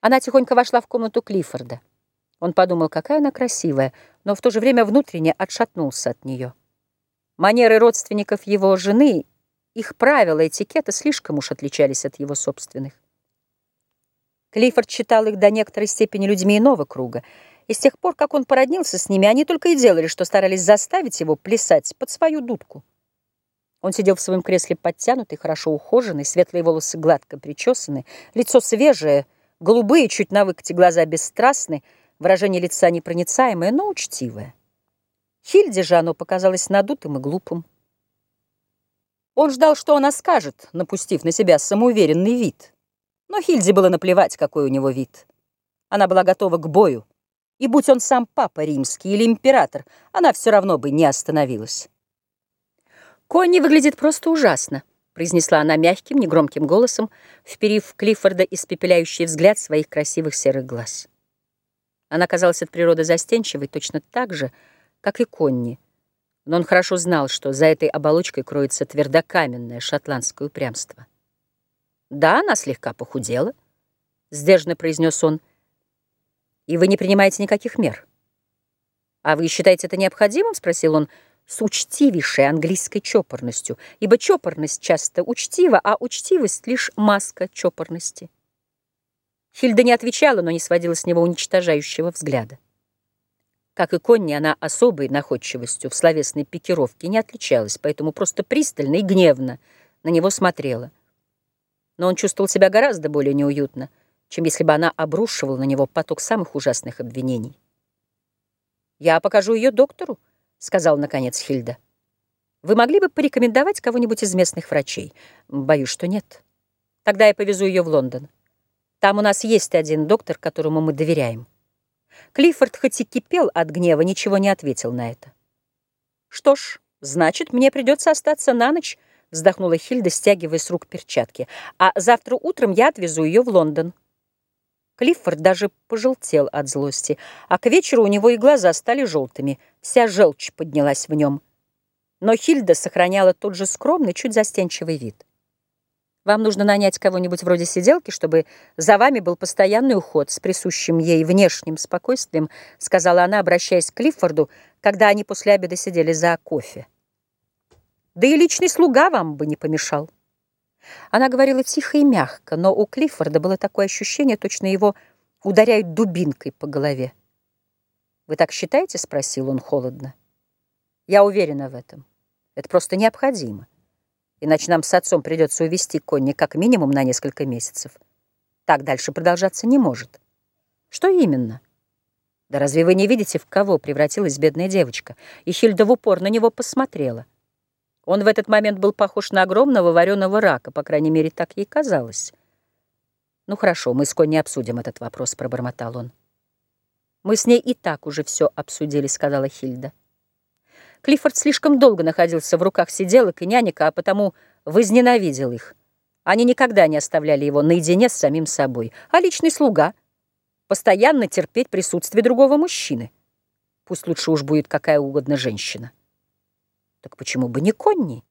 Она тихонько вошла в комнату Клиффорда. Он подумал, какая она красивая, но в то же время внутренне отшатнулся от нее. Манеры родственников его жены, их правила, этикета слишком уж отличались от его собственных. Клиффорд считал их до некоторой степени людьми иного круга, и с тех пор, как он породнился с ними, они только и делали, что старались заставить его плясать под свою дудку. Он сидел в своем кресле подтянутый, хорошо ухоженный, светлые волосы гладко причесаны, лицо свежее, голубые, чуть на выкате глаза бесстрастны, выражение лица непроницаемое, но учтивое. Хильде же оно показалось надутым и глупым. Он ждал, что она скажет, напустив на себя самоуверенный вид. Но Хильде было наплевать, какой у него вид. Она была готова к бою, и будь он сам папа римский или император, она все равно бы не остановилась. «Конни выглядит просто ужасно», — произнесла она мягким, негромким голосом, вперив Клиффорда испепеляющий взгляд своих красивых серых глаз. Она казалась от природы застенчивой точно так же, как и Конни, но он хорошо знал, что за этой оболочкой кроется твердокаменное шотландское упрямство. «Да, она слегка похудела», — сдержанно произнес он, — «и вы не принимаете никаких мер». «А вы считаете это необходимым?» — спросил он, — с учтивейшей английской чопорностью, ибо чопорность часто учтива, а учтивость — лишь маска чопорности. Хильда не отвечала, но не сводила с него уничтожающего взгляда. Как и Конни, она особой находчивостью в словесной пикировке не отличалась, поэтому просто пристально и гневно на него смотрела. Но он чувствовал себя гораздо более неуютно, чем если бы она обрушивала на него поток самых ужасных обвинений. «Я покажу ее доктору», — сказал, наконец, Хильда. «Вы могли бы порекомендовать кого-нибудь из местных врачей? Боюсь, что нет. Тогда я повезу ее в Лондон. Там у нас есть один доктор, которому мы доверяем». Клиффорд, хоть и кипел от гнева, ничего не ответил на это. «Что ж, значит, мне придется остаться на ночь», — вздохнула Хильда, стягивая с рук перчатки. «А завтра утром я отвезу ее в Лондон». Клиффорд даже пожелтел от злости, а к вечеру у него и глаза стали желтыми, вся желчь поднялась в нем. Но Хильда сохраняла тот же скромный, чуть застенчивый вид. Вам нужно нанять кого-нибудь вроде сиделки, чтобы за вами был постоянный уход с присущим ей внешним спокойствием, сказала она, обращаясь к Клиффорду, когда они после обеда сидели за кофе. Да и личный слуга вам бы не помешал. Она говорила тихо и мягко, но у Клиффорда было такое ощущение, точно его ударяют дубинкой по голове. «Вы так считаете?» — спросил он холодно. «Я уверена в этом. Это просто необходимо. Иначе нам с отцом придется увести Конни как минимум на несколько месяцев. Так дальше продолжаться не может. Что именно?» «Да разве вы не видите, в кого превратилась бедная девочка?» И Хильда в упор на него посмотрела. Он в этот момент был похож на огромного вареного рака, по крайней мере, так ей казалось. «Ну хорошо, мы с Конни обсудим этот вопрос», — пробормотал он. «Мы с ней и так уже все обсудили», — сказала Хильда. Клиффорд слишком долго находился в руках сиделок и няника, а потому возненавидел их. Они никогда не оставляли его наедине с самим собой, а личный слуга — постоянно терпеть присутствие другого мужчины. Пусть лучше уж будет какая угодно женщина. Так почему бы не Конни?